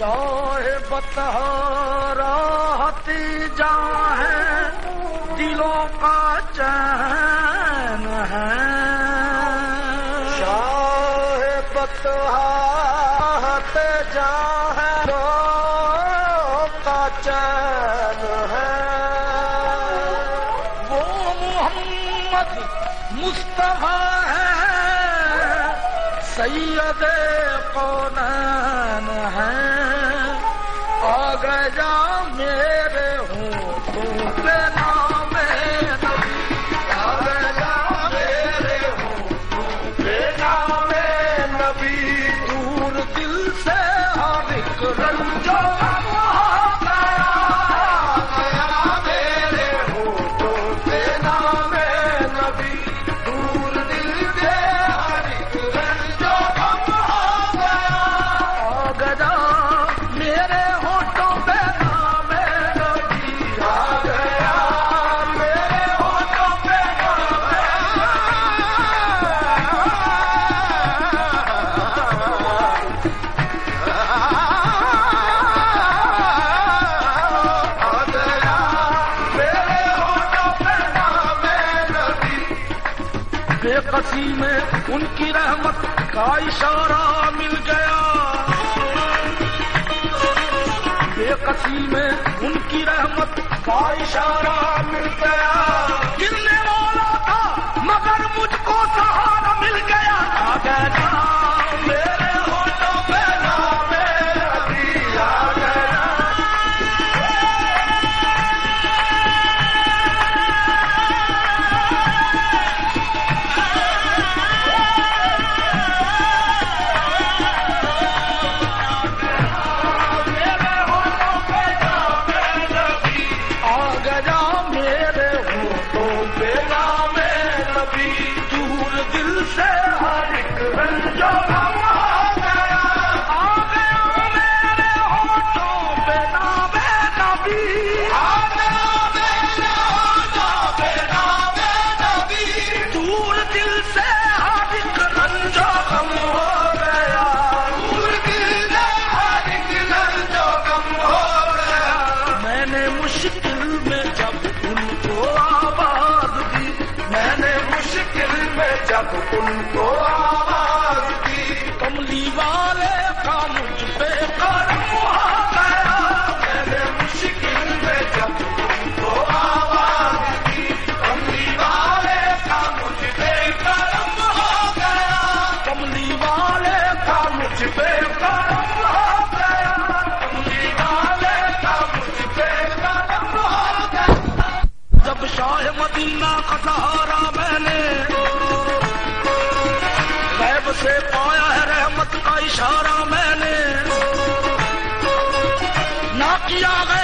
شاہ صاحب راحتی جا ہے دلوں کا چین ہے۔ صاحب راحت جا ہے کا چین ہے۔ وہ محمد مصطفیٰ ہے۔ سید کونین ہیں۔ آگ میرے ہوں تو نام آگ جا میرے ہوں تو نام نبی۔ دور دل سے ہر رنجو رحمت کا اشارہ مل گیا۔ بے کسی میں ان کی رحمت کا اشارہ مل گیا۔ گرنے والا تھا، مگر مجھ کو سہارا مل گیا۔ آ گیا and jump out. اشارہ میں نے۔ نہ کیا گیا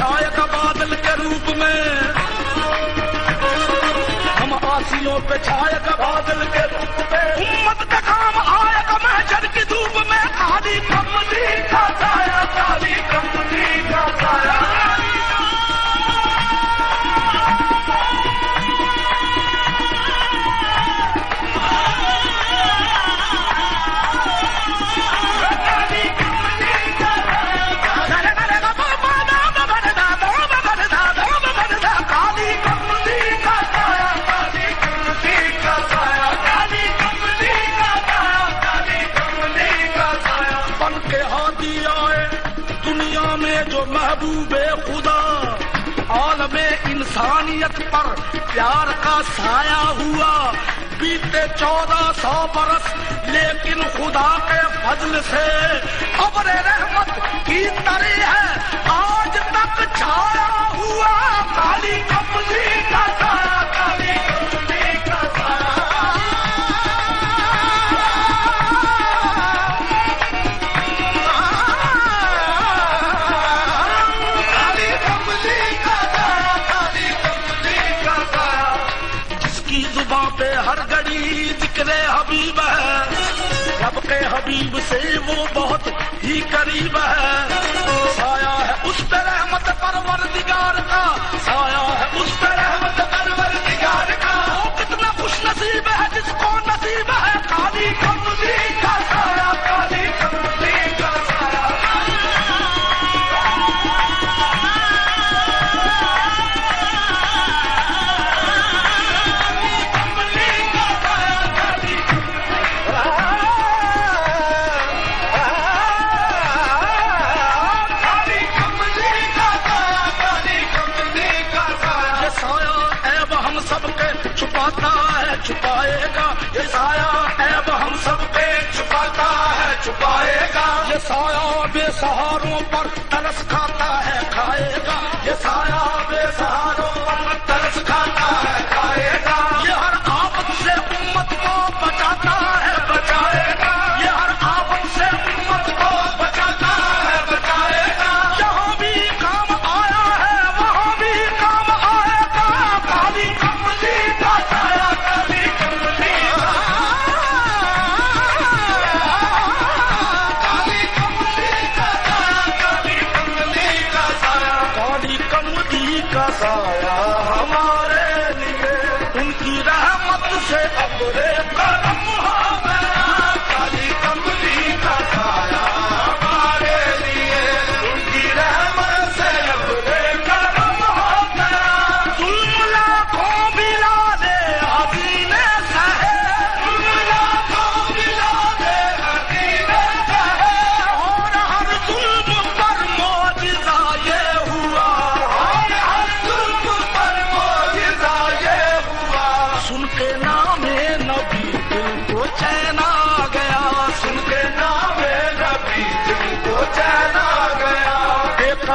چھائے کا بادل کے روپ میں۔ ہم آسیوں پہ چھائے کا بادل کے روپ میں۔ انسانیت پر پیار کا سایہ ہوا۔ بیتے چودہ سو برس، لیکن خدا کے فضل سے ابر رحمت کی تری ہے۔ آج تک چھایا ہوا، کالی کملی کا سایہ۔ سے وہ بہت ہی قریب ہے۔ سایہ ہے اس پہ رحمت پروردگار کا۔ سایہ ہے اس پہ رحمت چھپائے گا، یہ سایہ ایب ہم سب پہ چھپاتا ہے، چھپائے گا۔ یہ سایہ بے سہاروں پر ترس کھاتا ہے، کھائے گا۔ یہ سایہ بے سہاروں پر ترس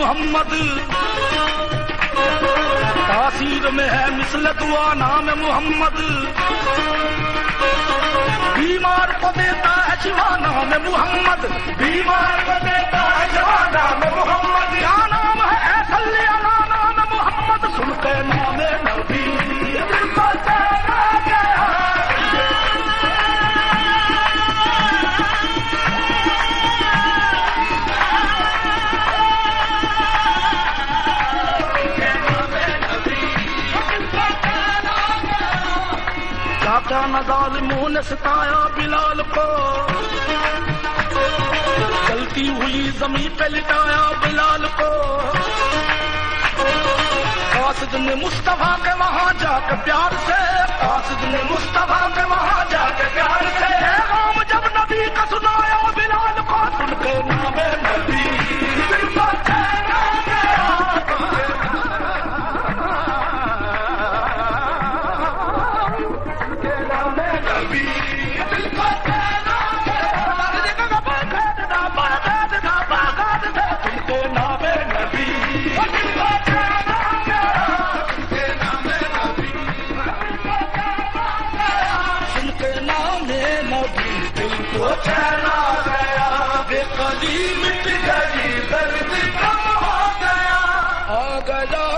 محمد۔ تاثیر میں ہے مثل دعا نام محمد۔ بیمار کو دیتا ہے شوا نام محمد۔ بیمار کو دیتا ہے شوا نام محمد۔ کیا نام ہے؟ نام محمد۔ سن کے نام ہاں ظالموں نے ستایا بلال کو۔ چلتی ہوئی، زمین پہ لٹایا بلال کو۔ قاصد نے مصطفیٰ کے وہاں جا کے پیار سے قاصد نے مصطفیٰ کے وہاں جا کے پیار سے۔ مٹ گئی درد کم ہو گیا۔ آ گیا۔